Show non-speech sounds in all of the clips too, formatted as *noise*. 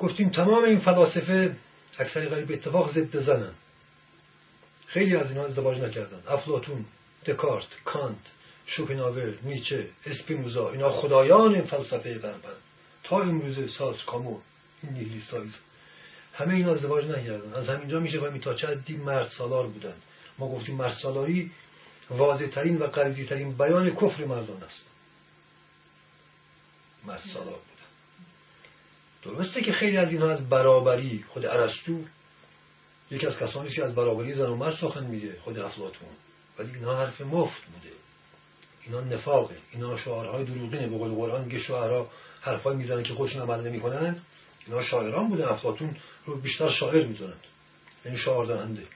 گفتیم تمام این فلاسفه اکثری غریب اتفاق ضد زنن. خیلی از اینها ازدواج نکردن. افلاتون دکارت کانت شوپنهاور نیچه اسپینوزا اینا خدایان این فلسفه غربن. تا امروز ساز کامو این نیهیلیستایز همه اینا ازدواج نکردن. از همینجا میشه فهمید تا چه حدی مرد سالار بودن. ما گفتیم مرد سالاری واضح و قریزی ترین بیان کفر مردان است. مرد سالار. درسته که خیلی از اینها از برابری خود ارسطو یکی از کسانی که از برابری زن و مرد سخن میگه خود افلاطون. ولی اینها حرف مفت بوده. اینا نفاقه. اینا شعارهای دروغینه. به قول قرآن میگه شعرها حرفایی می‌زنن که خودشون عمل نمی‌کنن. اینا شاعران بودن. افلاطون رو بیشتر شاعر می‌دونند یعنی شعار دهنده.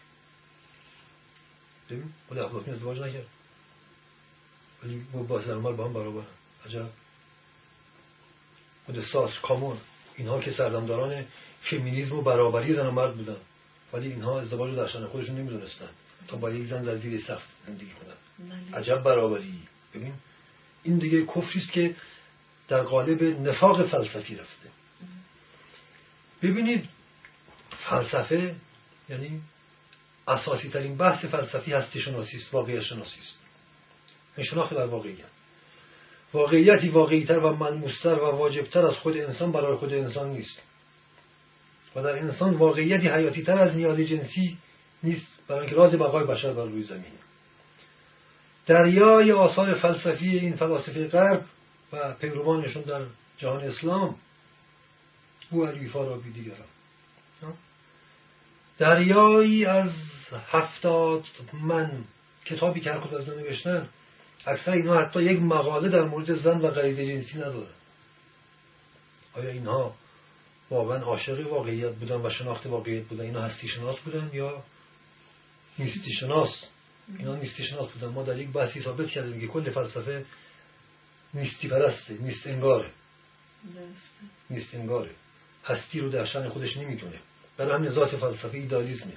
ببین خود افلاطون ازدواج نکرد. ولی با زن با هم برابر عجب. خود ساس کامون. اینها که سردمداران فمینیزم و برابری زن و مرد بودن. ولی اینها ازدواج رو در شان خودشون نمی‌دونستن. تا با یک زن در زیر سخت زندگی کنن. بله. عجب برابری. ببین این دیگه کفری است که در قالب نفاق فلسفی رفته. ببینید فلسفه یعنی اساسی ترین بحث فلسفی هستی شناسی است واقعیت شناسی است. این شناخت در واقعیت. واقعیتی واقعیتر و ملموستر و واجبتر از خود انسان برای خود انسان نیست. و در انسان واقعیتی حیاتی تر از نیاز جنسی نیست برای اینکه راز بقای بشر بر روی زمین. دریای آثار فلسفی این فلاسفه غرب و پیروانشون در جهان اسلام او علی فارابی دیگران. دریایی از هفتاد من کتابی که هر از نوشتن اکثر اینها حتی یک مقاله در مورد زن و غریزه جنسی ندارن آیا اینها واقعا عاشق واقعیت بودن و شناخت واقعیت بودن؟ اینا هستی شناس بودن یا نیستی شناس اینا نیستی شناس بودن. ما در یک بحثی ثابت کردیم که کل فلسفه نیستی پرسته نیست انگاره. نیست انگاره. هستی رو در شان خودش نمی‌تونه. برای همین ذات فلسفه ایدالیزمه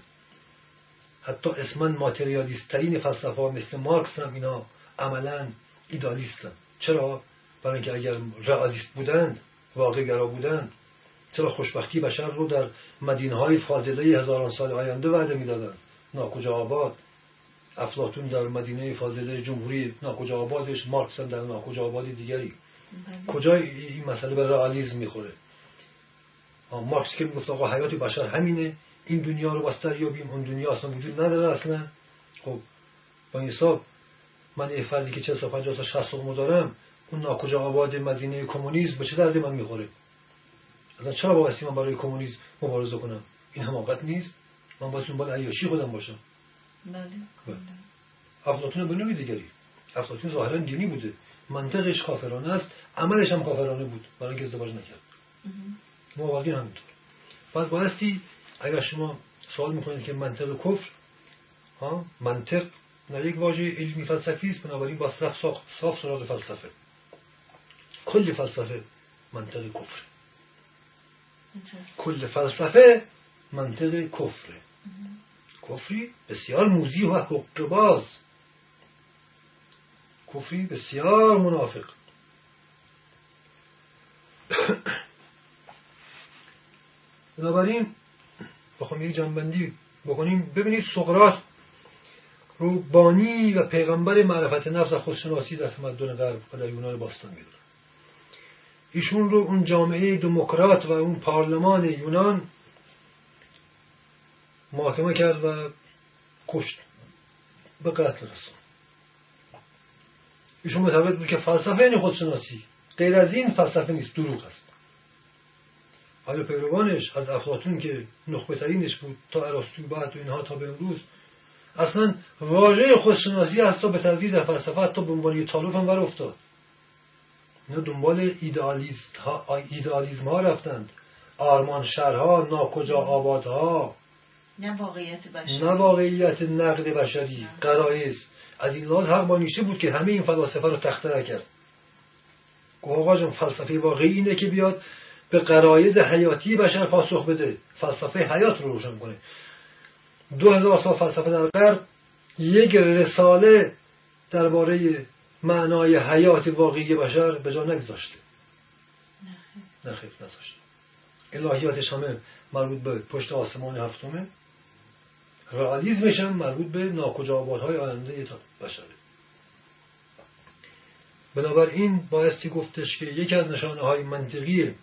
حتی اسمن ماتریالیست ترین فلسفه مثل مارکس هم اینا عملا ایدالیستن. چرا؟ برای اینکه اگر رئالیست بودند واقع گرا بودند چرا خوشبختی بشر رو در مدینه های فاضله هزاران سال آینده وعده می‌دادن؟ ناکجا آباد. افلاتون در مدینه فاضله جمهوری ناکجا آبادش مارکس در ناکجا آباد دیگری. بله. کجا این مسئله به رئالیسم می‌خوره؟ مارکس که می‌گفت آقا حیات بشر همینه این دنیا رو بستر یابیم اون دنیا اصلا وجود نداره اصلا. خب با این حساب من یه فردی که 40 50 تا 60 دارم اون ناکجا آباد مدینه کمونیسم به چه دردی من می‌خوره؟ اصلا چرا بایستی من برای کمونیسم مبارزه کنم؟ این حماقت نیست. من باید باید عیاشی خودم باشم. بله, بله. افلاطون به نوعی دیگری. افلاطون ظاهرا دینی بوده. منطقش کافرانه است. عملش هم کافرانه بود. برای اینکه ازدواج نکرد. مواقعی همینطور. پس بایستی اگر شما سوال می‌کنید که منطق کفر ها منطق نه یک واژه علمی فلسفی است بنابراین با صاف صاف سراغ فلسفه. کل فلسفه منطق کفر کل فلسفه منطق کفره. کفری بسیار موزی و حق باز. کفری بسیار منافق. *coughs* بنابراین بخوام یک جنبندی بکنیم. ببینید سقراط رو بانی و پیغمبر معرفت نفس و خودشناسی در تمدن غرب و در یونان باستان می‌دونن. ایشون رو اون جامعه دموکرات و اون پارلمان یونان محاکمه کرد و کشت به قتل رسون ایشون متوجه بود که فلسفه یعنی خودشناسی غیر از این فلسفه نیست دروغ است. حالا پیروانش از افلاطون که نخبه ترینش بود تا ارسطو بعد و اینها تا به امروز اصلا واژه خودشناسی تا به تدریج در فلسفه تا به عنوان تالوف هم بر افتاد. اینا دنبال ایدالیست ها ایدالیزم ها رفتند. آرمان شهرها ناکجا آبادها. نه واقعیت بشری. نه واقعیت نقد بشری قرائز از این لحاظ حق با نیشه بود که همه این فلاسفه رو تخته کرد. آقا جان فلسفه واقعی اینه که بیاد به قرایز حیاتی بشر پاسخ بده. فلسفه حیات رو روشن کنه. دو هزار سال فلسفه در غرب یک رساله درباره معنای حیات واقعی بشر به جا نگذاشته. نخیر نذاشته. الهیاتش همه مربوط به پشت آسمان هفتمه. رئالیسمش هم مربوط به ناکجا های آینده بشره. بنابراین بایستی گفتش که یکی از نشانه های منطقی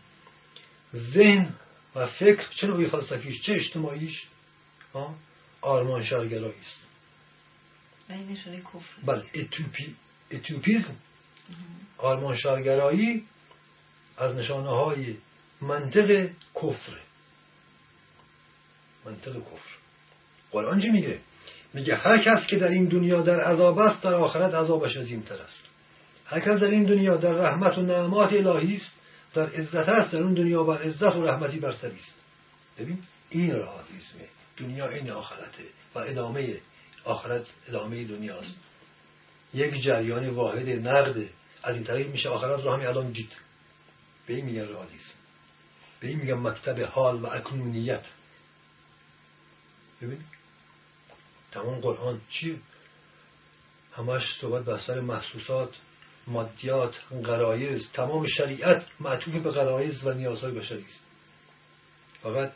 ذهن و فکر چه نوعی فلسفیش چه اجتماعیش آرمان شرگرایی است. بله اتوپی اتوپیزم آرمان شرگرایی از نشانه های منطق کفر. منطق کفر. قرآن چی میگه؟ میگه هر کس که در این دنیا در عذاب است در آخرت عذابش عظیمتر است. هر کس در این دنیا در رحمت و نعمات الهی است در عزت است در اون دنیا بر عزت و رحمتی برتری است. ببین این رهاتیسمه دنیا این آخرته و ادامه آخرت ادامه دنیاست. یک جریان واحد نقده از این طریق میشه آخرت رو همین الان دید. به این میگن رهاتیسم به این میگن مکتب حال و اکنونیت ببین تمام قرآن چیه همش صحبت بستر محسوسات مادیات غرایز تمام شریعت معطوف به غرایز و نیازهای بشری است فقط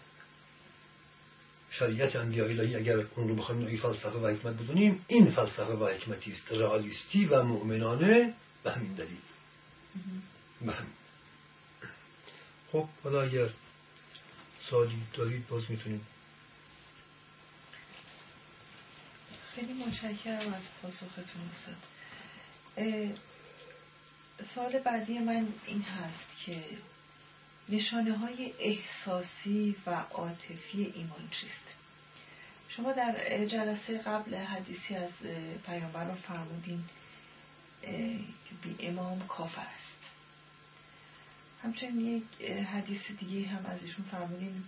شریعت انبیاء اگر اون رو بخوایم نوعی فلسفه و حکمت بدونیم این فلسفه و حکمتی است. رئالیستی و مؤمنانه به همین دلیل. به همین. خب حالا اگر سالی دارید باز می‌تونید خیلی متشکرم از پاسختون. استاد سال بعدی من این هست که نشانه های احساسی و عاطفی ایمان چیست؟ شما در جلسه قبل حدیثی از پیامبر رو فرمودین بی امام کافر است. همچنین یک حدیث دیگه هم از ایشون فرمودین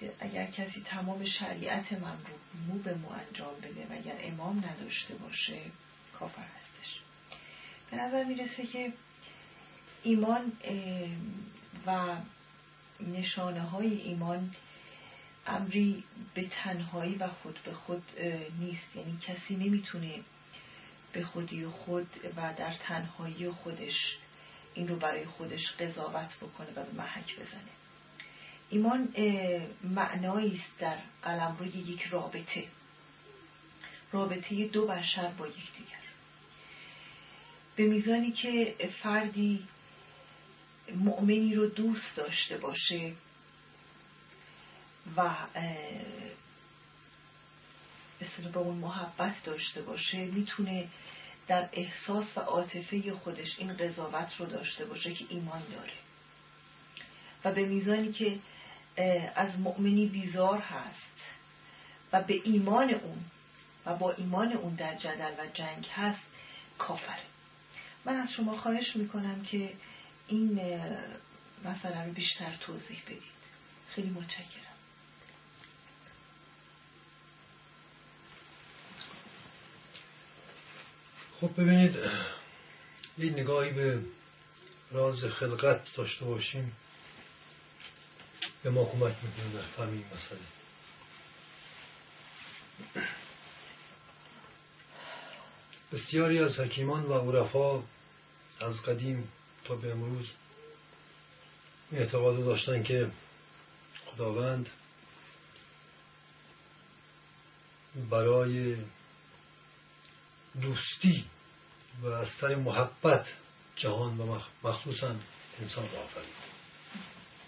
که اگر کسی تمام شریعت من رو مو به مو انجام بده و اگر امام نداشته باشه کافر هستش. به نظر می‌رسه که ایمان و نشانه های ایمان امری به تنهایی و خود به خود نیست. یعنی کسی نمی‌تونه به خودی خود و در تنهایی خودش این رو برای خودش قضاوت بکنه و به محک بزنه. ایمان معنایی است در قلم روی یک رابطه. رابطه دو بشر با یکدیگر. به میزانی که فردی مؤمنی رو دوست داشته باشه و به با اون محبت داشته باشه می‌تونه در احساس و عاطفه خودش این قضاوت رو داشته باشه که ایمان داره. و به میزانی که از مؤمنی بیزار هست و به ایمان اون و با ایمان اون در جدل و جنگ هست کافره. من از شما خواهش می‌کنم که این مسئله رو بیشتر توضیح بدید. خیلی متشکرم. خب ببینید یه نگاهی به راز خلقت داشته باشیم. به ما کمک می‌کنه در فهم این مسئله. بسیاری از حکیمان و عرفا از قدیم تا به امروز اعتقاد داشتن که خداوند برای دوستی و از سر محبت جهان و مخصوصا انسان را آفرید.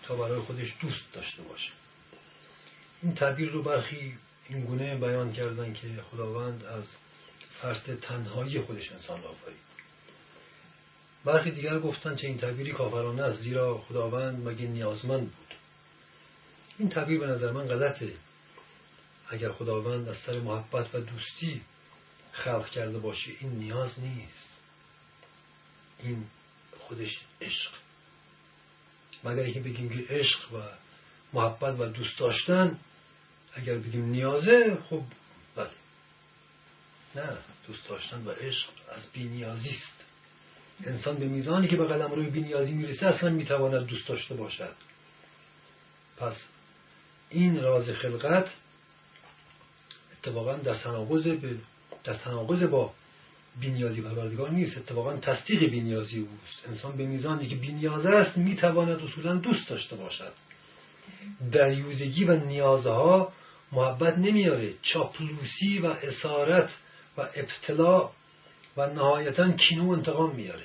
تا برای خودش دوست داشته باشه. این تعبیر رو برخی این گونه بیان کردن که خداوند از فرط تنهایی خودش انسان را آفرید. برخی دیگر گفتن چه این تعبیری کافرانه است زیرا خداوند مگه نیازمند بود. این تعبیر به نظر من غلطه. اگر خداوند از سر محبت و دوستی خلق کرده باشه این نیاز نیست. این خودش عشق. مگر اینکه بگیم که عشق و محبت و دوست داشتن اگر بگیم نیازه خب بله. نه دوست داشتن و عشق از بینیازی است. انسان به میزانی که به قلم روی بینیازی می‌رسه اصلا می‌تواند دوست داشته باشد. پس این راز خلقت اتفاقا در تناقض به در تناقض با بینیازی پروردگار نیست. اتفاقا تصدیق بینیازی اوست. انسان به میزانی که بینیازه است می‌تواند اصولا دوست داشته باشد. دریوزگی و نیازها محبت نمیاره چاپلوسی و اسارت و ابتلا و نهایتا کینو انتقام میاره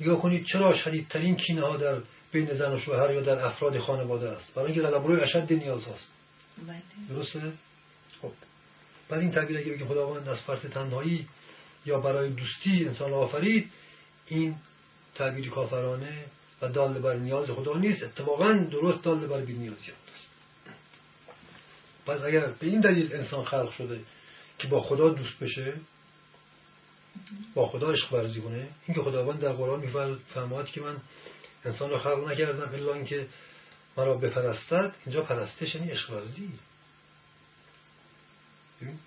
نگاه کنید چرا شدیدترین کینه ها در بین زن و شوهر یا در افراد خانواده است؟ برای اینکه روی اشد نیاز هست بله. درسته؟ خب. بعد این تعبیر اگه بگیم خداوند از فرط تنهایی یا برای دوستی انسان آفرید این تعبیر کافرانه و دال بر نیاز خدا نیست. اتفاقا درست دال بر بی‌نیازیات است پس اگر به این دلیل انسان خلق شده که با خدا دوست بشه با خدا عشق ورزی کنه. اینکه خداوند در قرآن میفرماد که من انسان را خلق نکردم الا اینکه مرا بپرستد. اینجا پرستش یعنی عشق ورزی.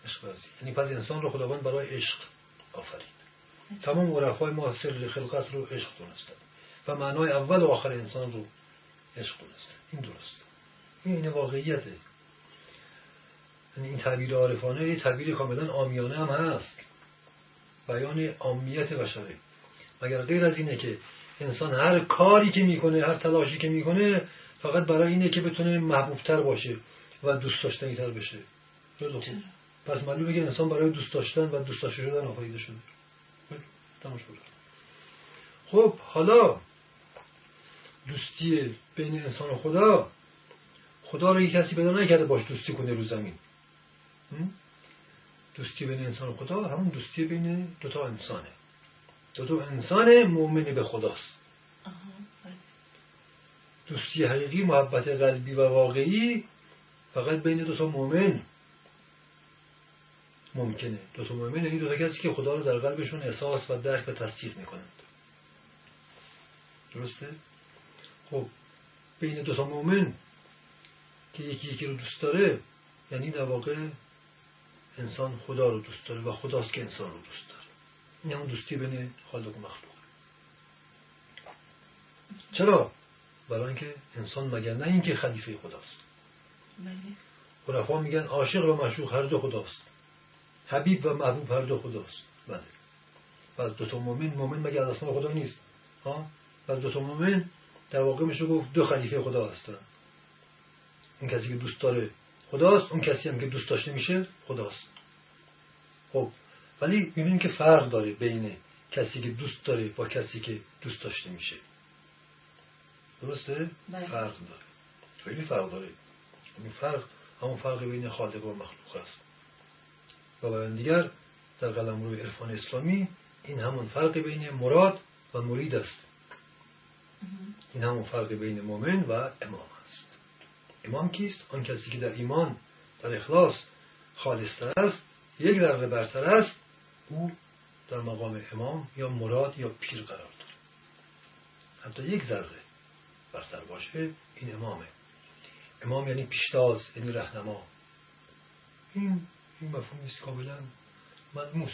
عشق ورزی. یعنی پس انسان رو خداوند برای عشق آفرید. تمام عرفای ما سر خلقت رو عشق دونستن. و معنای اول و آخر انسان رو عشق دونستن. این درست این این واقعیته. یعنی این تعبیر عارفانه یه تعبیر کاملا آمیانه هم هست. بیان عامیت بشره مگر غیر از اینه که انسان هر کاری که می‌کنه هر تلاشی که می‌کنه فقط برای اینه که بتونه محبوبتر باشه و دوست داشتنی تر بشه خوب پس معلومه که انسان برای دوست داشتن و دوست داشته شدن آفریده شده. خب حالا دوستی بین انسان و خدا خدا رو یک کسی پیدا نکرده باش دوستی کنه رو زمین. دوستی بین انسان و خدا همون دوستی بین دوتا انسانه دوتا انسان مؤمن به خداست. دوستی حقیقی محبت قلبی و واقعی فقط بین دوتا مؤمن ممکنه دوتا مؤمن یعنی دوتا کسی که خدا رو در قلبشون احساس و درک و تصدیق می‌کنند درسته؟ خب بین دوتا مؤمن که یکی یکی رو دوست داره یعنی در واقع انسان خدا رو دوست داره و خداست که انسان رو دوست داره. این همون دوستی بین خالق و مخلوق. چرا؟ برای اینکه انسان مگر نه اینکه خلیفه خداست. بله. عرفا میگن عاشق و مشروق هر دو خداست. حبیب و محبوب هر دو خداست. بله. و از دوتا مومن مومن مگر از خدا نیست. ها؟ و از دوتا مومن در واقع میشه گفت دو خلیفه خدا هستن. این کسی که دوست داره خداست اون کسی هم که دوست داشته میشه خداست. خب ولی می‌بینیم که فرق داره بین کسی که دوست داره با کسی که دوست داشته میشه. درسته؟ بله. فرق داره. خیلی فرق داره. این فرق همون فرق بین خالق و مخلوق است. و بیان دیگر در قلم روی عرفان اسلامی این همون فرق بین مراد و مرید است. این همون فرق بین مؤمن و امام. امام کیست؟ آن کسی که در ایمان در اخلاص خالصتر است یک ذره برتر است او در مقام امام یا مراد یا پیر قرار داره حتی یک ذره برتر باشه این امامه. امام یعنی پیشتاز یعنی رهنما. این این مفهوم است کاملا ملموس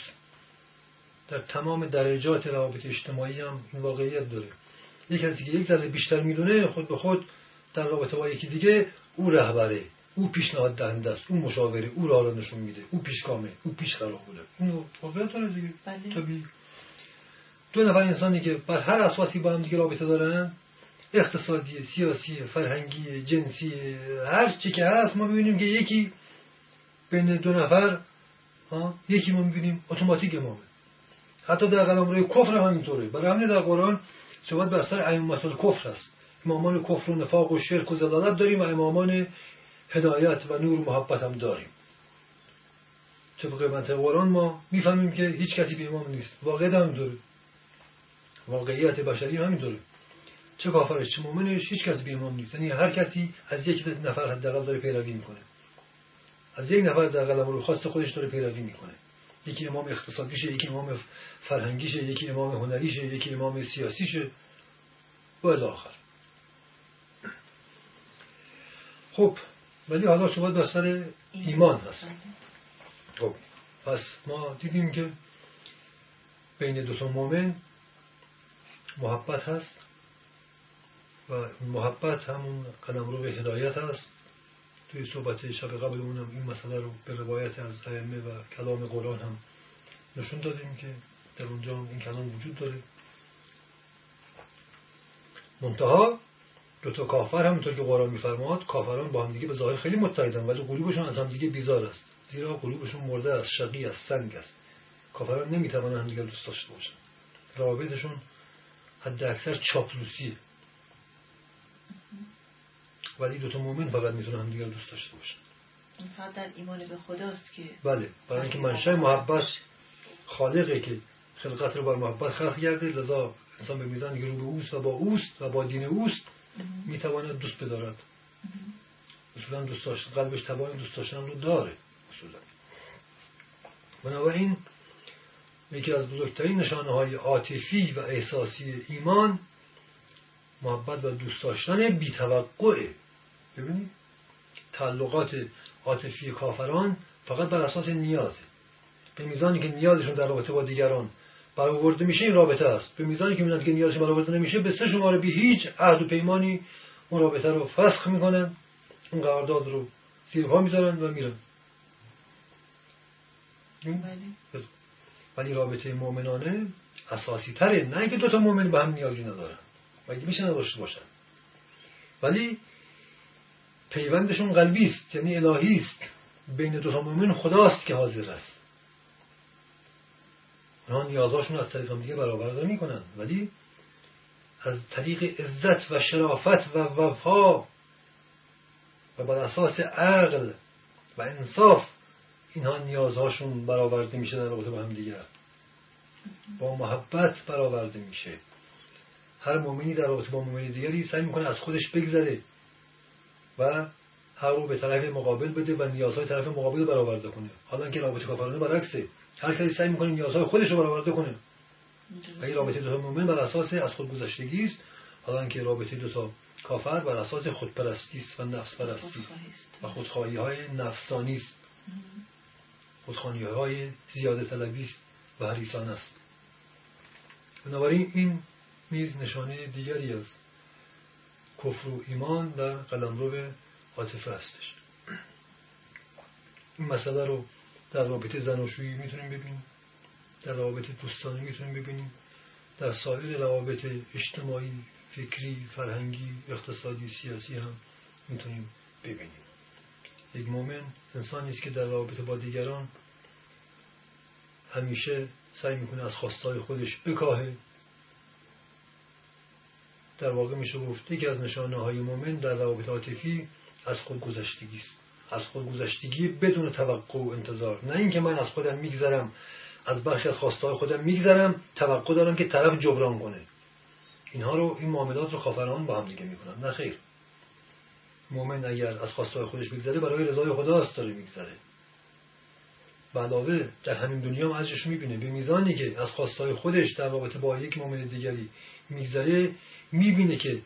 در تمام درجات روابط اجتماعی هم این واقعیت داره. یک کسی که یک ذره بیشتر می‌دونه خود به خود در رابطه با یکی دیگه او رهبره او پیشنهاد دهنده است او مشاوره او راه را نشون میده او پیشگامه او پیش قرار بوده. اینو واقعیت داره دیگه. بله. دو نفر انسانی که بر هر اساسی با هم دیگه رابطه دارن اقتصادی سیاسی فرهنگی جنسی هر چی که هست ما ببینیم که یکی بین دو نفر یکی ما می‌بینیم اتوماتیک امامه. حتی در قلم روی کفر هم اینطوره برای همین در قرآن صحبت بر سر ائمه کفر است. امامان کفر و نفاق و شرک و زلالت داریم و امامان هدایت و نور و محبت هم داریم. طبق منطق قرآن ما می‌فهمیم که هیچ کسی به امام نیست. واقعیت هم داره. واقعیت بشری همین داره. چه کافرش چه مؤمنش هیچ کسی به امام نیست. یعنی هر کسی از یک نفر حداقل داره پیروی می‌کنه. از یک نفر در قلم رو خواست خودش داره پیروی می‌کنه. یکی امام اقتصادیشه یکی امام فرهنگیشه یکی امام هنریشه یکی امام سیاسیشه. و آخر. خب ولی حالا شما در سر ایمان هست خب پس ما دیدیم که بین دو تا مؤمن محبت هست و محبت همون قدم رو به هدایت هست. توی صحبت شب قبلمون هم این مسئله رو به روایت از ائمه و کلام قرآن هم نشون دادیم که در اونجا این کلام وجود داره. منتها دو تا کافر همونطور که قرآن میفرماد کافران با هم دیگه به ظاهر خیلی متحدن ولی قلوبشون از هم دیگه بیزار است. زیرا قلوبشون مرده است شقی است سنگ است. کافران نمی‌توانند همدیگه دوست داشته باشن. رابطشون حد اکثر چاپلوسیه ولی دوتا مؤمن فقط می‌تونن همدیگه دوست داشته باشن. فقط در ایمان به خداست که بله برای اینکه منشأ محبت خالقه که خلقت رو بر محبت خلق کرده لذا انسان به میزان که رو به اوست و با اوست و با دین اوست. می‌تواند دوست بدارد. اصولا دوست داشت قلبش توان دوست داشتن رو داره اصولا. بنابراین یکی از بزرگترین نشانه های عاطفی و احساسی ایمان محبت و دوست داشتن بیتوقعه ببینید تعلقات عاطفی کافران فقط بر اساس نیازه. به میزانی که نیازشون در رابطه با دیگران برآورده میشه این رابطه است. به میزانی که می‌بینند که نیازشون برآورده نمیشه به سه شماره بی هیچ عهد و پیمانی اون رابطه رو فسخ می‌کنن اون قرارداد رو زیر پا می‌ذارن و میرن. بله. ولی رابطه مؤمنانه اساسی تره. نه اینکه دو تا مؤمن به هم نیازی ندارن. مگه میشه نداشته باشن؟ ولی پیوندشون قلبی است یعنی الهی است. بین دو تا مؤمن خداست که حاضر است. اونها نیازاشون از طریق دیگه برآورده می‌کنن. ولی از طریق عزت و شرافت و وفا و بر اساس عقل و انصاف اینها نیازهاشون برآورده میشه در رابطه با هم دیگر. با محبت برآورده میشه. هر مؤمنی در رابطه با مؤمن دیگری سعی می‌کنه از خودش بگذره و هر رو به طرف مقابل بده و نیازهای طرف مقابل برآورده کنه. حالا که رابطه کافرانه برعکسه. هر کسی سعی می‌کنه نیازهای خودش رو برآورده کنه. و این رابطه دو مؤمن بر اساس از خود گذشتگی است حالا که رابطه دو تا کافر بر اساس خودپرستی است و نفس پرستی و خودخواهی های نفسانی است. خودخواهی های زیاده طلبی است و حریصان است. بنابراین این نیز نشانه دیگری از کفر و ایمان در قلمرو عاطفه هستش. این مسئله رو در رابطه زناشویی می‌تونیم ببینیم. در روابط دوستانه می‌تونیم ببینیم. در سایر روابط اجتماعی فکری فرهنگی اقتصادی سیاسی هم می‌تونیم ببینیم. یک مؤمن انسانی است که در رابطه با دیگران همیشه سعی می‌کنه از خواستهای خودش بکاهه. در واقع میشه گفت یکی از نشانه های مؤمن در روابط عاطفی از خود گذشتگی است. از خود گذشتگی بدون توقع و انتظار. نه اینکه من از خودم میگذرم از برخی از خواستهای خودم میگذرم توقع دارم که طرف جبران کنه. اینها رو این معاملات رو خافران با هم دیگه می‌کنن. نه خیر. مؤمن اگر از خواستهای خودش بگذره برای رضای خداست داره میگذره. علاوه در همین دنیا هم ازش می‌بینه. به میزانی که از خواستهای خودش در رابطه با یک مؤمن دیگری میگذره می‌بینه که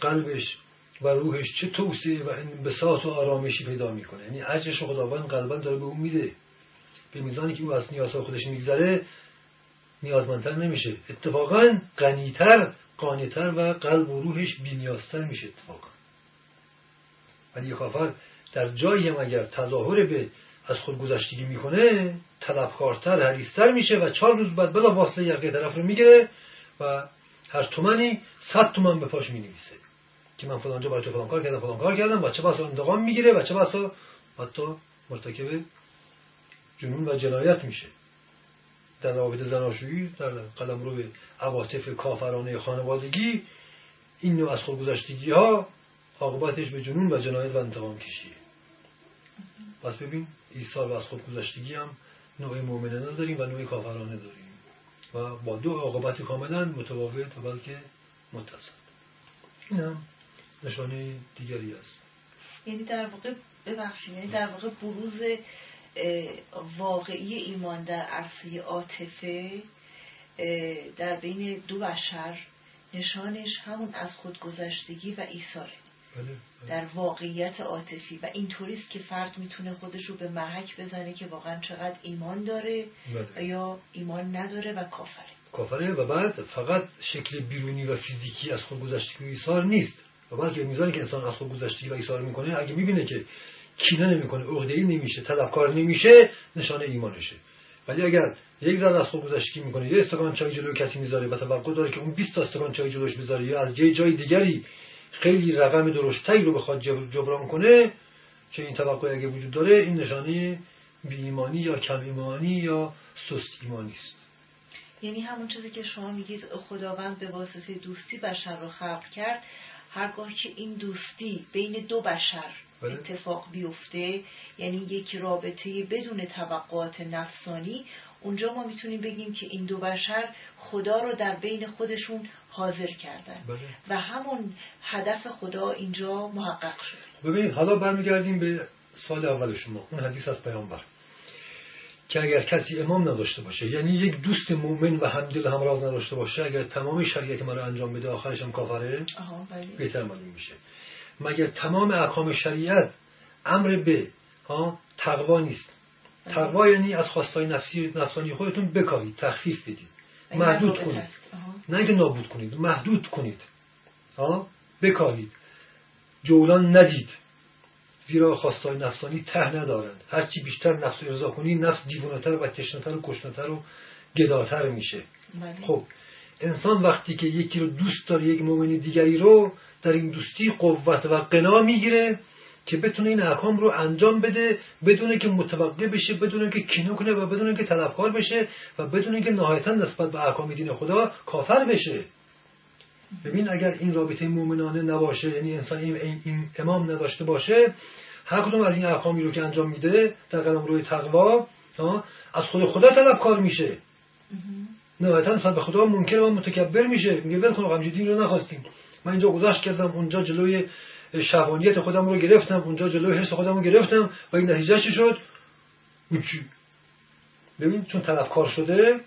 قلبش و روحش چه توسعه و انبساط و آرامشی پیدا می‌کنه. یعنی اجرش خداوند قلبا داره به اون میده. به میزانی که او از نیازهای خودش میگذره نیازمندتر نمیشه. اتفاقا غنیتر قانیتر و قلب و روحش بینیازتر میشه اتفاقا. ولی کافر در جایی هم اگر تظاهر به از خود گذشتگی می‌کنه طلبکارتر حریستر میشه و چهار روز بعد بلا واسطه یقه طرف رو می‌گیره و هر تومنی صد تومن به پاش می‌نویسه. که من فلانجا برای تو فلان کار کردم فلان کار کردم بچه بسا انتقام می‌گیره بچه بسا حتی مرتکب جنون و جنایت میشه. در روابط زناشویی در قلم رو به عواطف کافرانه خانوادگی این نوع از خودگذشتگی ها عاقبتش به جنون و جنایت و انتقام کشیه. پس ببین ایثار و از خودگذشتگی هم نوع مؤمنانه داریم و نوع کافرانه داریم. و با دو عاقبت کاملا متفاوت و بلکه متصل. این هم نشانه دیگری است. یعنی در واقع ببخشید یعنی در واقع بروز واقعی ایمان در عرصه عاطفه در بین دو بشر نشانش همون از خودگذشتگی و ایثاره. بله، بله. در واقعیت عاطفی. و اینطوریست که فرد می‌تونه خودش رو به محک بزنه که واقعا چقدر ایمان داره بله. و یا ایمان نداره و کافره. کافره و بعد فقط شکل بیرونی و فیزیکی از خودگذشتگی و ایثار نیست. و بعد میزانی که انسان از خودگذشتگی و ایثار می‌کنه اگه می‌بینه که کینه نمی‌کنه عقده‌ای نمیشه طلبکار نمیشه نشانه ایمانشه. ولی اگر یک ذره از خوب گذشتگی می‌کنه یه استکان چای جلوی کسی می‌ذاره و توقع داره که اون 20 تا استکان چای جلوش بذاره یا از یه جای دیگری خیلی رقم درشتایی رو بخواد جبران کنه چه این توقع اگه وجود داره این نشانه بی ایمانی یا کم ایمانی یا سست ایمانی است. یعنی همون چیزی که شما میگید خداوند به واسطه دوستی بشر رو خلق کرد هرگاه که این دوستی بین دو بشر بله. اتفاق بیفته یعنی یک رابطه بدون توقعات نفسانی اونجا ما می‌تونیم بگیم که این دو بشر خدا رو در بین خودشون حاضر کردن بله. و همون هدف خدا اینجا محقق شد ببینید حالا برمیگردیم به سال اول شما اون حدیث از پیامبر که اگر کسی امام نداشته باشه یعنی یک دوست مؤمن و همدل همراز نداشته باشه اگر تمام شریعت ما رو انجام بده آخرش هم کافره؟ بله. بهتر معلوم میشه. مگر تمام احکام شریعت امر به ها تقوا نیست؟ بله. تقوا یعنی از خواستای نفسی نفسانی خودتون بکاهید تخفیف بدید. محدود کنید. نه اینکه نابود کنید محدود کنید. ها بکاهید جولان ندید. زیرا خواستای نفسانی ته ندارند. هرچی بیشتر نفس ارضا کنی نفس دیوانتر و تشنتر و کشنتر و گداتر میشه. بله. خب انسان وقتی که یکی رو دوست داره یک مؤمن دیگری رو در این دوستی قوت و قنا می‌گیره که بتونه این احکام رو انجام بده بدون که متوقع بشه بدون که کینه کنه و بدون که طلبکار بشه و بدون که نهایتا نسبت به احکام دین خدا کافر بشه. ببین اگر این رابطه مؤمنانه نباشه یعنی انسان این, این امام نداشته باشه هر کدوم از این احکامی رو که انجام میده در قلم روی تقوا از خود خدا طلبکار میشه. نهایتا نسبت به خدا منکر و متکبر میشه. میگه ول کن دین رو نخواستیم. من اینجا گذشت کردم اونجا جلوی شهوانیت خودم رو گرفتم اونجا جلوی حس خودم رو گرفتم و این نتیجه چی شد؟ ببین چون طرفکار شده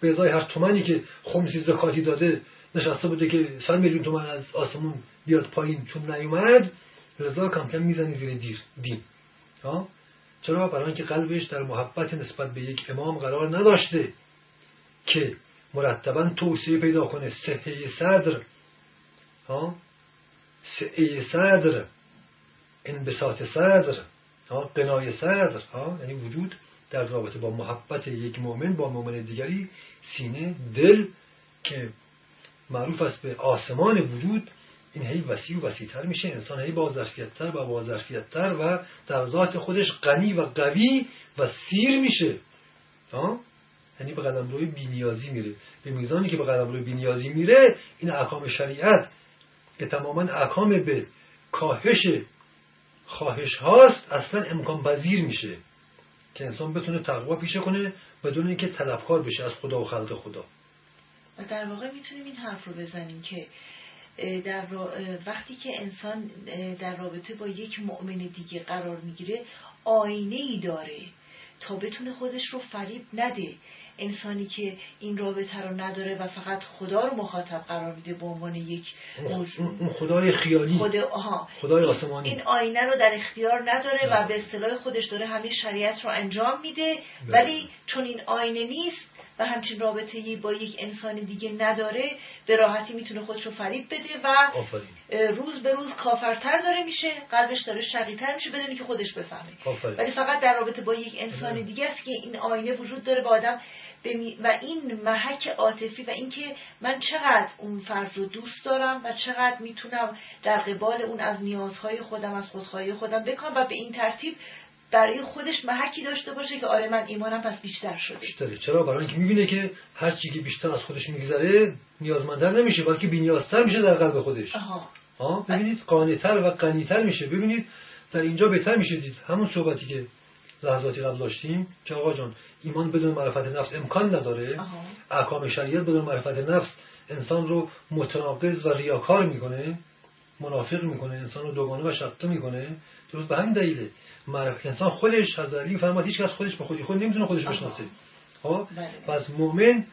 به ازای هر تومنی که خمسی زکاتی داده نشسته بوده که 100 میلیون تومن از آسمون بیاد پایین چون نیومد رضا کم کم می‌زنی زیر دیر دین چرا؟ برای اینکه قلبش در محبت نسبت به یک امام قرار نداشته که مرتبا توصیه پیدا کنه صحه صدر. ها؟ سعه صدر انبساط صدر. قنای صدر. ها؟ یعنی وجود در رابطه با محبت یک مؤمن با مؤمن دیگری سینه دل که معروف است به آسمان وجود این هی وسیع و وسیعتر میشه. انسان هی با ظرفیتتر و با ظرفیتتر و در ذات خودش غنی و قوی و سیر میشه. یعنی به قدم روی بینیازی میره. به میزانی که به قدم روی بینیازی میره این احکام شریعت که تماما احکام به کاهش خواهش هاست اصلا امکان پذیر میشه. که انسان بتونه تقوا پیشه کنه بدون اینکه طلبکار بشه از خدا و خلق خدا. و در واقع می‌تونیم این حرف رو بزنیم که در وقتی که انسان در رابطه با یک مؤمن دیگه قرار می‌گیره آینه ای داره تا بتونه خودش رو فریب نده. انسانی که این رابطه رو نداره و فقط خدا رو مخاطب قرار میده به عنوان یک اون خدای خیالی. خود آها. خدای آسمانی. این آینه رو در اختیار نداره و به اصطلاح خودش داره همه شریعت رو انجام میده. بله. ولی چون این آینه نیست و همچین رابطه با یک انسان دیگه نداره به راحتی می‌تونه خودش رو فریب بده و روز به روز کافرتر داره میشه قلبش داره شقیتر میشه بدونی که خودش بفهمه. ولی فقط در رابطه با یک انسان دیگه است که این آینه وجود داره با آدم و این محک عاطفی و اینکه من چقدر اون فرد رو دوست دارم و چقدر می‌تونم در قبال اون از نیازهای خودم از خودخواهی خودم بکنم و به این ترتیب برای خودش محکی داشته باشه که آره من ایمانم پس بیشتر شده. بیشتره. چرا؟ برای اینکه می‌بینه که هر چی که بیشتر از خودش میگذره نیازمندتر نمیشه. بلکه بینیازتر میشه در قلب خودش. آها. آه ببینید قانعتر و غنیتر میشه. ببینید در اینجا بهتر میشه دید. همون صحبتی که لحظاتی قبل داشتیم که آقا جان ایمان بدون معرفت نفس امکان نداره. احکام شریعت بدون معرفت نفس انسان رو متناقض و ریاکار می‌کنه منافق می‌کنه انسان رو دوگانه و شقه می‌کنه. درست به همین دلیله. معرفت انسان خودش حضرت فرمود هیچ کس خودش به خودی خود نمی‌تونه خودش بشناسه. ها بله. پس مؤمن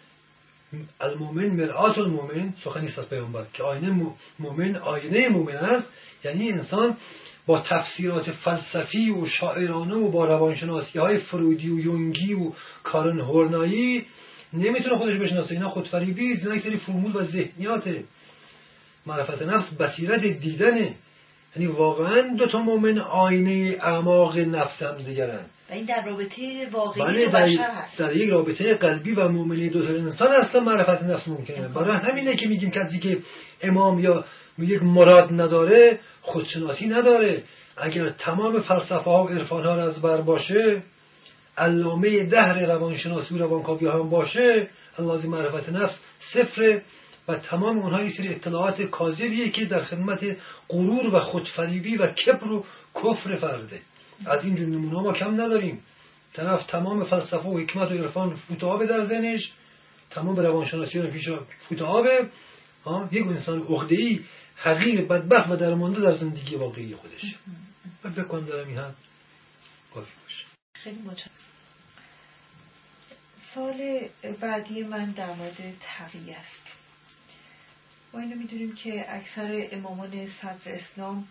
المؤمن مرآت المؤمن سخنی است از پیامبر که آینه مؤمن آینه مؤمن است. یعنی انسان با تفسیرات فلسفی و شاعرانه و با روانشناسی های فرودی و یونگی و کارن هورنایی نمی‌تونه خودش بشناسه. اینا خودفریبی اینا سری فرمول و ذهنیات معرفت نفس بصیرت دیدنه یعنی واقعا دو تا مؤمن آینه اعماق نفس هم دیگرن. و این در رابطه واقعی بله در, بشر هست. در یک رابطه قلبی و مؤمنی دو تا انسان اصلا معرفت نفس ممکنه. برای همینه که میگیم کسی که امام یا یک مراد نداره خودشناسی نداره. اگر تمام فلسفه ها و عرفان ها را از بر باشه علامه دهر روانشناسی و روانکاوی هم باشه اللازم معرفت نفس صفر و تمام اونها یه سری اطلاعات کاذبیه که در خدمت غرور و خودفریبی و کبر و کفر فرده. از این نمونه ما کم نداریم. طرف تمام فلسفه و حکمت و عرفان فوتابه در ذهنش تمام روانشناسی رو پیش فوتابه یک انسان ای حقیر بدبخت و درمانده در زندگی واقعی خودش. و بکن دارم این هم کافی باشه خیلی متشکرم. سال بعدی من در مورد تقیه است. ما اینو می‌دونیم که اکثر امامان صدر اسلام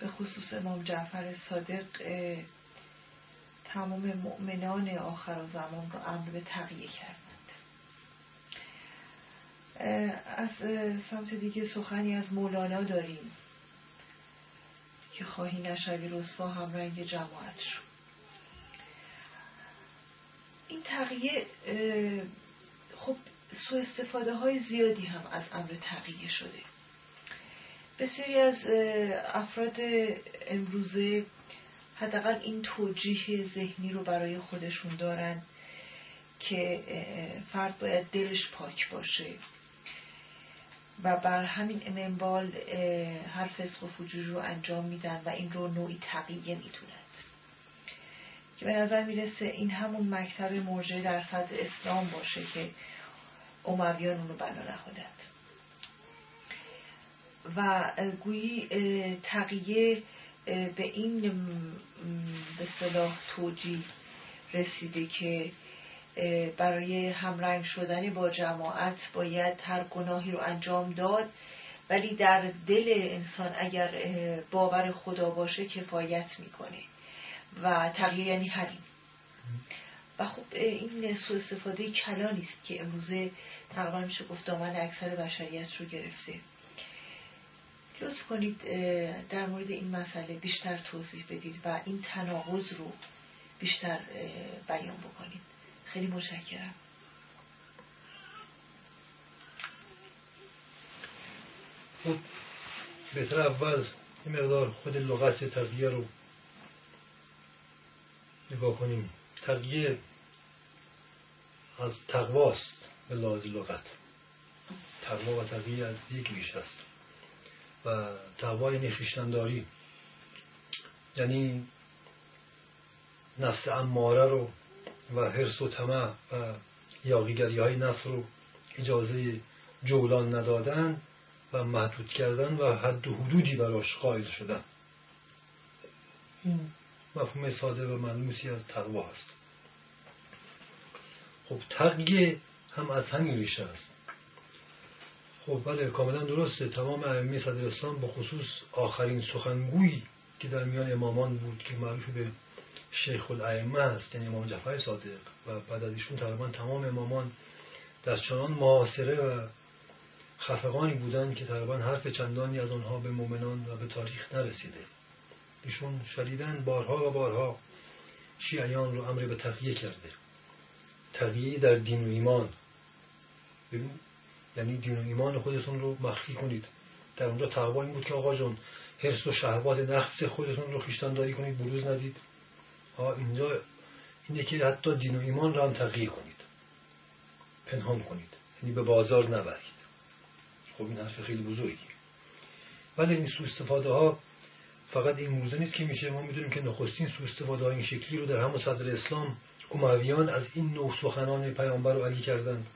به خصوص امام جعفر صادق تمام مؤمنان آخر و زمان رو امر به تقیه کردند. از سمت دیگه سخنی از مولانا داریم که خواهی نشوی رسوا هم رنگ جماعت شد. این تقیه سو استفاده های زیادی هم از امر تقیه شده. بسیاری از افراد امروزه حداقل این توجیه ذهنی رو برای خودشون دارن که فرد باید دلش پاک باشه. و بر همین منوال هر فسق و فجور رو انجام میدن و این رو نوعی تقیه می‌تونند که به نظر می‌رسه این همون مکتب مرجع در صدر اسلام باشه که امویان اونو بنا نهادند و گویی تقیه به این به صلاح توجیه رسیده که برای همرنگ شدن با جماعت باید هر گناهی رو انجام داد. ولی در دل انسان اگر باور خدا باشه کفایت می‌کنه. و تقیه یعنی حریم. و خب این سو استفاده کلانی است که امروزه تقریبا میشه گفت دامن اکثر بشریت رو گرفته. لطف کنید در مورد این مسئله بیشتر توضیح بدید و این تناقض رو بیشتر بیان بکنید. خیلی متشکرم. خب بهتر اول این مقدار خود لغت ترقیه رو نگاه کنیم. ترقیه از تقواست به لحاظ لغت. تقوا و تقیه از یک ریش است. و تقوا یعنی خیشتنداری یعنی نفس اماره رو و حرس و طمع و یاقیگری های نفس رو اجازه جولان ندادن و محدود کردن و حد و حدودی براش قائل شدن. این مفهوم ساده و ملموسی از تقوا هست. خب تقیه هم از همین ریشه است. خب بله کاملا درسته. تمام ائمه صدر اسلام به خصوص آخرین سخنگویی که در میان امامان بود که معروف به شیخ الائمه است یعنی امام جعفر صادق و بعد از ایشون تقریبا تمام امامان در چنان معاصره و خفقانی بودند که تقریبا حرف چندانی از آنها به مؤمنان و به تاریخ نرسیده. ایشون شدیدن بارها و بارها شیعیان رو امر به تقیه کرده. تقیه در دین و ایمان. ببین یعنی دین و ایمان خودتون رو مخفی کنید. در اونجا تقوا این بود که آقا جون حرس و شهوات نقص خودتون رو خیشتنداری کنید بروز ندید. ها اینجا اینه که حتی دین و ایمان رو هم تقیه کنید. پنهان کنید. یعنی به بازار نبرید. خب این حرف خیلی بزرگی ولی این سو استفاده ها فقط این موضوع نیست که میشه. ما می‌دونیم که نخستین سو استفاده این شکلی رو در همون صدر اسلام امویان از این نوع سخنان پیامبر و علی کردند.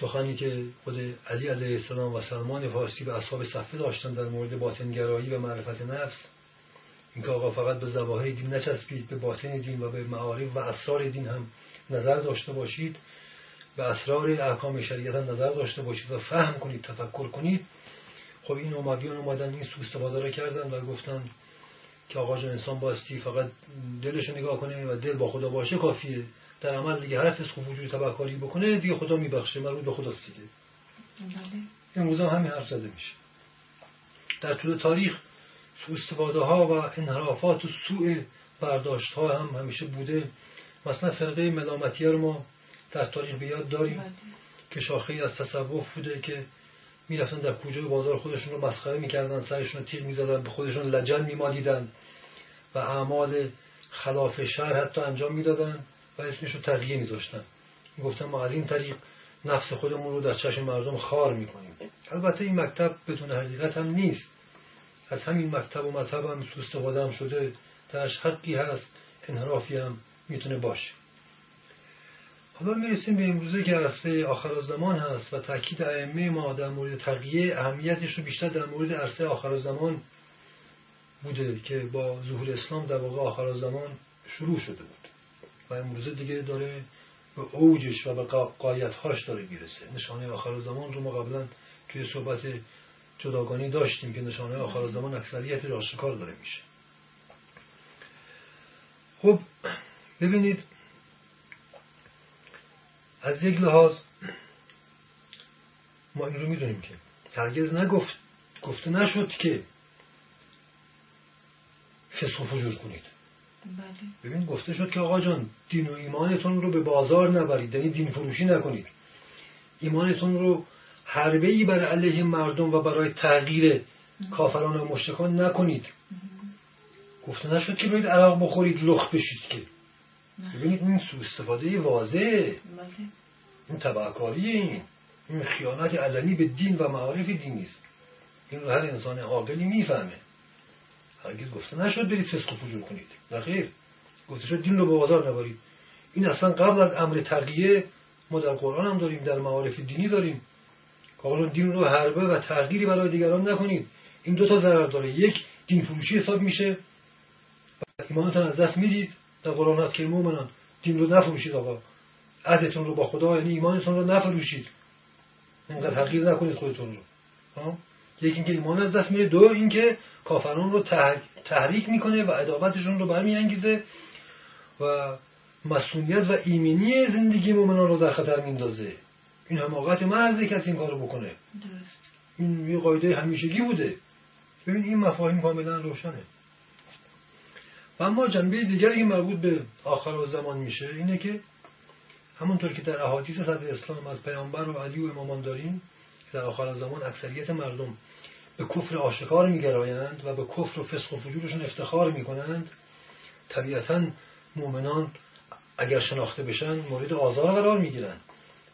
سخنی که خود علی علیه السلام و سلمان فارسی به اصحاب صفه داشتن در مورد باطنگرایی و معرفت نفس اینکه آقا فقط به زواهر دین نچسبید به باطن دین و به معارف و اسرار دین هم نظر داشته باشید به اسرار احکام شریعت هم نظر داشته باشید و فهم کنید تفکر کنید خب این امویان اومدن این سو استفاده را کردن و گفتن که آقا جان انسان باستی فقط دلش نگاه کنه و دل با خدا باشه کافیه. در عمل دیگه هر فسق و وجود تبهکاری بکنه دیگه خدا میبخشه. مربوط به خداست دیگه بله. امروز هم همین حرف زده میشه. در طول تاریخ سوء استفاده ها و انحرافات و سوء برداشت ها هم همیشه بوده. مثلا فرقه ملامتی رو ما در تاریخ به یاد داریم بله. که شاخه از تصوف بوده که می‌رفتن در کوچه بازار خودشون رو مسخره می‌کردن سرشون رو تیغ می‌زدن به خودشون لجن میمالیدن و اعمال خلاف شهر حتی انجام می‌دادن و اسمش رو تغییر میذاشتن. گفتن ما از این طریق نفس خودمون رو در چشم مردم خار می‌کنیم. البته این مکتب بدون حقیقت هم نیست. از همین مکتب و مذهب هم سوء هم شده درش حقی هست انحرافی هم می‌تونه باشه. حالا می‌رسیم به امروزه که عرصه آخر زمان هست و تاکید ائمه ما در مورد تقیه اهمیتش رو بیشتر در مورد عرصه آخر زمان بوده که با ظهور اسلام در واقع آخر زمان شروع شده بود. و امروزه دیگه داره به اوجش و به قایتهاش داره می‌رسه. نشانه آخر زمان رو ما قبلا توی صحبت جداگانی داشتیم که نشانه آخر زمان اکثریت آشکار داره میشه. خب ببینید از یک لحاظ ما این رو می‌دونیم که هرگز نگفت گفته نشد که فسق و فجور کنید. بله. ببین گفته شد که آقا جان دین و ایمانتون رو به بازار نبرید یعنی دین فروشی نکنید. ایمانتون رو حربه ای برای علیه مردم و برای تغییر کافران و مشتکان نکنید. گفته نشد که باید عراق بخورید لخت بشید که. ببینید این سو استفاده واضح بله. این تبعکاری این. این خیانت علنی به دین و معارف دینی است. این رو هر انسان عاقلی می‌فهمه. هرگز گفته نشد برید فسق و فجور کنید. نه خیر. گفته شد دین رو به بازار نبرید. این اصلا قبل از امر ترقیه ما در قرآن هم داریم در معارف دینی داریم. که دین رو حربه و تغییری برای دیگران نکنید. این دو تا ضرر داره. یک دین فروشی حساب میشه. و ایمانتون از دست می‌دید. در قرآن هست که مؤمنان دین رو نفروشید آقا. عهدتون رو با خدا یعنی ایمانتون رو نفروشید. اینقدر تغییر نکنید خودتون رو؟ یکی اینکه ایمان از دست میره دو اینکه کافران رو تحریک می‌کنه و عداوتشون رو برمیانگیزه و مسئولیت و ایمنی زندگی مؤمنان رو در خطر میندازه این حماقت محض کسی این کارو بکنه. درست. این یه قاعده همیشگی بوده. ببین این مفاهیم کاملا روشنه. و اما جنبه دیگری که مربوط به آخر زمان میشه اینه که همونطور که در احادیث صدر اسلام از پیامبر و علی و امامان داریم در آخر زمان اکثریت مردم به کفر آشکار میگرایند و به کفر و فسق و فجورشون افتخار می‌کنند. طبیعتا مؤمنان اگر شناخته بشن مورد آزار قرار می‌گیرند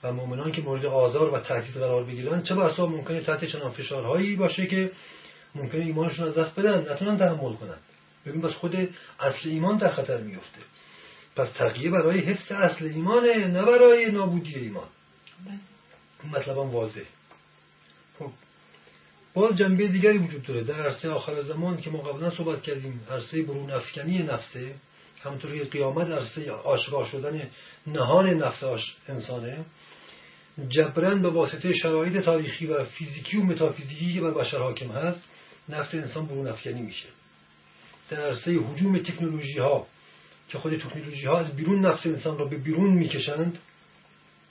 و مؤمنان که مورد آزار و تهدید قرار بگیرن چه بسا ممکنه تحت چنان فشارهایی باشه که ممکنه ایمانشون از دست بدن نتونن تحمل کنن. ببین بس خود اصل ایمان در خطر میفته پس تقیه برای حفظ اصل ایمانه نه برای نابودی ایمان. این مطلب هم واضح خب. باز جنبه دیگری وجود داره. در عرصه آخر زمان که ما قبلا صحبت کردیم عرصه برون افکنی نفسه همونطور که قیامت عرصه آشکار شدن نهان نفس انسانه جبران به واسطه شرایط تاریخی و فیزیکی و متافیزیکی که بر بشر حاکم هست نفس انسان برون افکنی میشه. در عرصه حجوم تکنولوژی ها که خود تکنولوژی ها از بیرون نفس انسان را به بیرون می‌کشند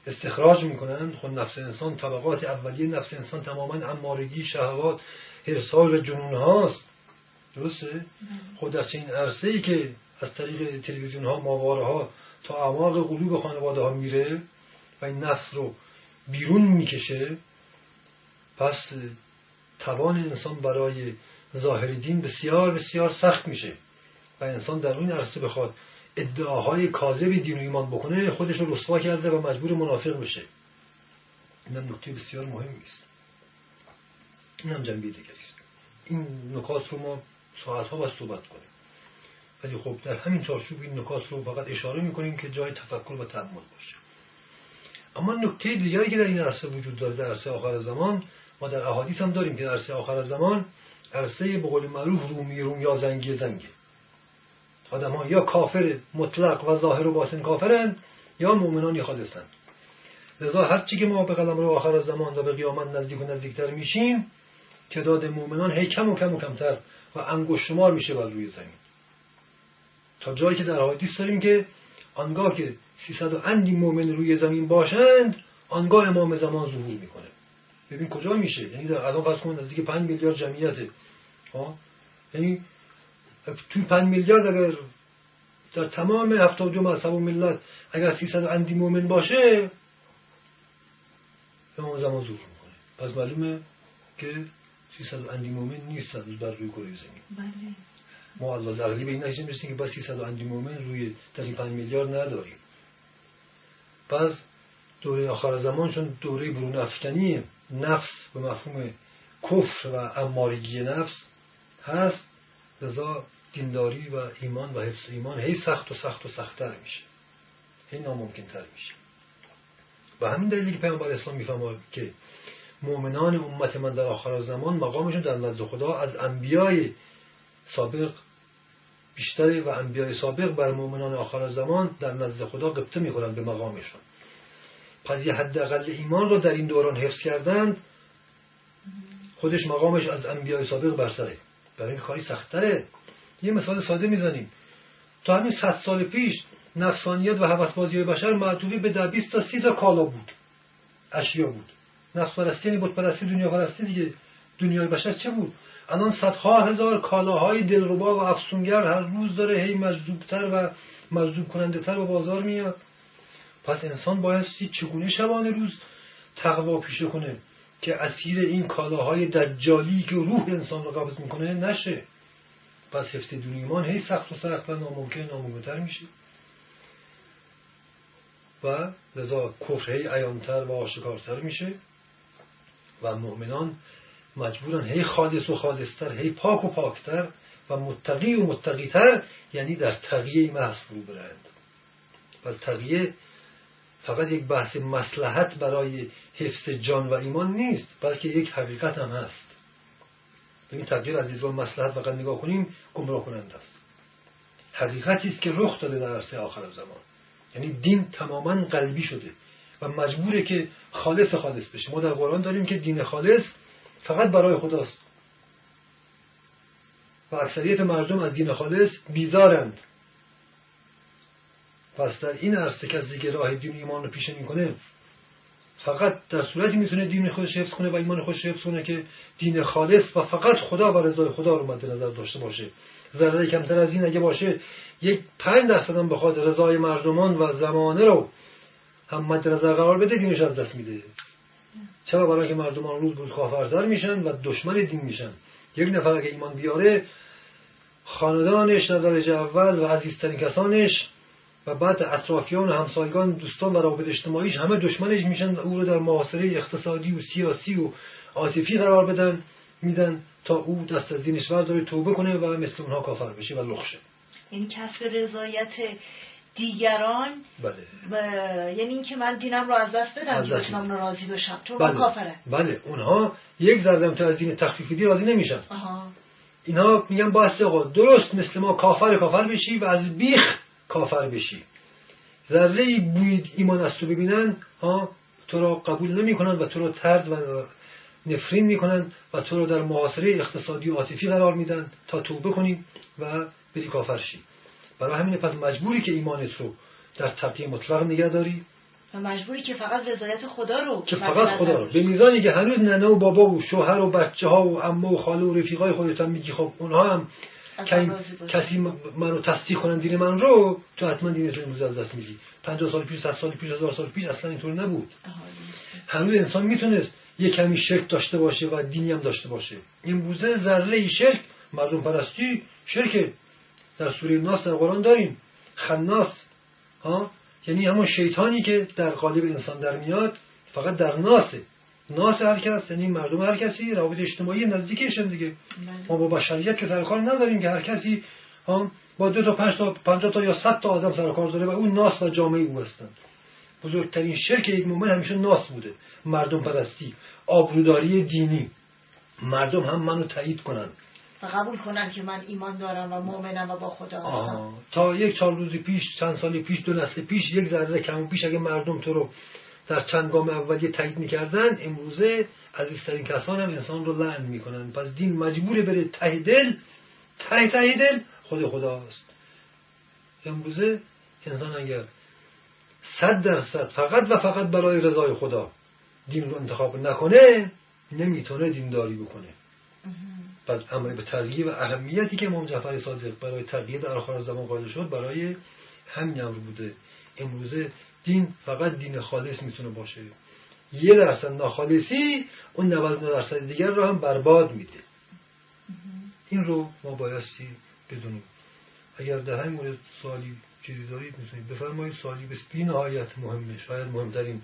استخراج می‌کنند خود نفس انسان طبقات اولیه نفس انسان تماما امارگی شهوات حرسال و جنون هاست درسته؟ خود در این عرصه ای که از طریق تلویزیون ها ماواره ها تا اعماق قلوب خانواده ها میره و این نفس رو بیرون می‌کشه پس توان انسان برای ظاهر دین بسیار بسیار سخت میشه. و انسان در اون عرصه بخواد ادعاهای کاذب دین و ایمان بکنه خودش رو رسوا کرده و مجبور منافق بشه. این هم نکته بسیار مهمی است. این هم جنبه دیگری است. این نکات رو ما ساعتها باید صحبت کنیم. ولی خب در همین چارچوب این نکات رو فقط اشاره می‌کنیم که جای تفکر و تعمل باشه. اما نکته دیگری که در این عرصه وجود داره در عرصه آخر زمان ما در احادیث هم داریم که در عرصه آخر زمان عرصه به قول معروف رومی روم یا زنگی زنگه آدم ها یا کافر مطلق و ظاهر و باطن کافرند یا مؤمنان خالصند لذا هر چی که ما به قلم رو آخر زمان و به قیامت نزدیک و نزدیکتر میشیم تعداد مؤمنان هی کم و کم و کمتر و انگشت شمار میشه بر روی زمین. تا جایی که در حدیث داریم که آنگاه که 300 و اندی مؤمن روی زمین باشند آنگاه امام زمان ظهور می‌کنه. ببین کجا میشه؟ یعنی در الان فرض کن نزدیک 5 میلیارد جمعیت یعنی توی پنج میلیارد اگر در تمام هفتاد دو مذهب و ملت اگر سیصد اندی مومن باشه امام زمان زور می‌کنه. پس معلومه که سیصد اندی مومن نیست روز بر روی کره زمین. بله. ما از عقلی به این نتیجه می‌رسیم که با سیصد اندی مومن روی این پنج میلیارد نداریم. پس دوره آخر زمان چون دوره برون افکنی نفس به مفهوم کفر و امارگی نفس هست لذا دینداری و ایمان و حفظ ایمان هی سخت و سخت و سختتر میشه. هی ناممکن تر میشه. و همین دلیلی که پیامبر اسلام می‌فهمه که مؤمنان امت من در آخر زمان مقامشون در نزد خدا از انبیای سابق بیشتری و انبیای سابق بر مؤمنان آخر زمان در نزد خدا قبطه می‌خورن به مقامشون. پس یه حداقل ایمان رو در این دوران حفظ کردند. خودش مقامش از انبیای سابق برتره برای این کاری سختره یه مثال ساده می‌زنیم. تا همین صد سال پیش نفسانیت و حوثبازی های بشر معطوفی به در 20 تا 30 تا کالا بود. اشیا بود. نفس پرستی یعنی بود پرستی دنیا پرستی دیگه. دنیای بشر چه بود؟ الان صدها هزار کالاهای دلربا و افسونگر هر روز داره هی مجذوبتر و مجذوب کننده تر به بازار میاد. پس انسان باید چگونه شبانه روز تقوا پیشه کنه که اسیر این کالاهای دجالی که روح انسان رو قبض می‌کنه نشه. پس حفظ دون ایمان هی سخت و سخت و ناممکن ناممکنتر میشه. و لذا کفر هی عیانتر و آشکارتر میشه و مؤمنان مجبورن هی خالص و خالصتر هی پاک و پاکتر و متقی و متقیتر یعنی در تقیه محض برند. پس تقیه فقط یک بحث مسلحت برای حفظ جان و ایمان نیست بلکه یک حقیقت هم هست. به این از دیدگاه مسلحت فقط نگاه کنیم گمراه کنند است. حقیقتی است که رخ داده در عرصه آخر زمان. یعنی دین تماما قلبی شده و مجبوره که خالص خالص بشه. ما در قرآن داریم که دین خالص فقط برای خداست. و اکثریت مردم از دین خالص بیزارند. پس در این کسی که راه دین ایمان رو پیشه می‌کنه فقط در صورتی می‌تونه دین خودش حفظ کنه و ایمان خودش حفظ کنه که دین خالص و فقط خدا و رضای خدا رو مد نظر داشته باشه. ذره کمتر از این اگه باشه یک پنج درصد هم بخواد رضای مردمان و زمانه رو هم مد نظر قرار بده دینش از دست میده. چرا؟ برای که مردمان روز بود کافرتر میشن و دشمن دین میشن. یک نفر اگه ایمان بیاره خاندانش نظر اول و عزیزترین کسانش و بعد اطرافیان و همسایگان دوستان و روابط اجتماعیش همه دشمنش میشن. و او رو در محاصره اقتصادی و سیاسی و عاطفی قرار بدن میدن تا او دست از دینش برداره توبه کنه و مثل اونها کافر بشه و لخشه این کسب رضایت دیگران بله. یعنی اینکه من دینم رو از دست بدم که بتونم راضی بشم. چون بله. کافره. بله. اونها یک ذره تا از دین تخفیفی دی راضی نمیشن. آها. اینها میگن با درست مثل ما کافر کافر بشی و از بیخ کافر بشی. ذره بوید ایمان از تو ببینن ها تو را قبول نمی‌کنن و تو را ترد و نفرین می‌کنن و تو رو در معاصره اقتصادی و عاطفی قرار میدن تا توبه کنی و بری کافر شی. برای همین پس مجبوری که ایمانت رو در تقیه مطلق نگه داری. و مجبوری که فقط رضایت خدا رو که فقط خدا رو. به میزانی که هنوز ننه و بابا و شوهر و بچه ها و عمه و خاله و رفیقای خودت هم میگی خب اونها هم کسی منو تصدیق کنن دین من رو تو حتما دین تو امروز از دست میدی. 50 سال پیش 100 سال پیش 1000 سال پیش اصلا اینطور نبود. هنوز انسان می‌تونست یه کمی شرک داشته باشه و دینی هم داشته باشه. امروزه ذره شرک مردم پرستی شرک. در سوره ناس در قرآن داریم. خناس ها؟ یعنی همون شیطانی که در قالب انسان در میاد فقط در ناسه. ناس هر کس یعنی مردم هر کسی روابط اجتماعی نزدیکشن دیگه. بله. ما با بشریت که سرکار نداریم که هر کسی هم با دو تا پنج تا پنجاه تا یا صد تا آدم سرکار داره و اون ناس و جامعه او هستند بزرگترین شرک یک مومن همیشه ناس بوده مردم پرستی آبروداری دینی. مردم هم منو تایید کنن. و قبول کنن که من ایمان دارم و مؤمنم و با خدا هستم. تا یک چهار روزی پیش چند سالی پیش دو نسل پیش یک ذره کم پیش اگه مردم تو رو در چند گام اولیه تایید می‌کردن امروزه عزیزترین کسان هم انسان رو لعن می‌کنن. پس دین مجبوره بره ته دل ته ته دل خود خداست. امروزه انسان اگر صد درصد فقط و فقط برای رضای خدا دین رو انتخاب نکنه نمی‌تونه دینداری بکنه. و امر به تغییر و اهمیتی که امام جعفر صادق برای تغییر در آخر زمان قائل شد برای همین امر بوده. امروزه دین فقط دین خالص می‌تونه باشه. یه درصد ناخالصی اون 99 درصد دیگر رو هم برباد میده. این رو ما بایستی بدونیم. اگر در همین مورد سوالی چیزی دارید می‌تونید بفرمایید. سوالی به بی نهایت مهمه. شاید مهمترین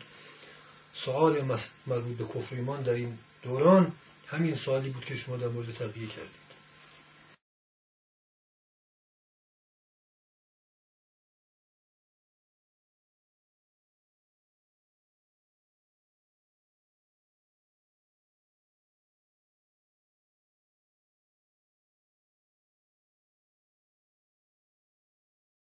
سوال مربوط به کفر ایمان در این دوران همین سوالی بود که شما در مورد تقیه کردید.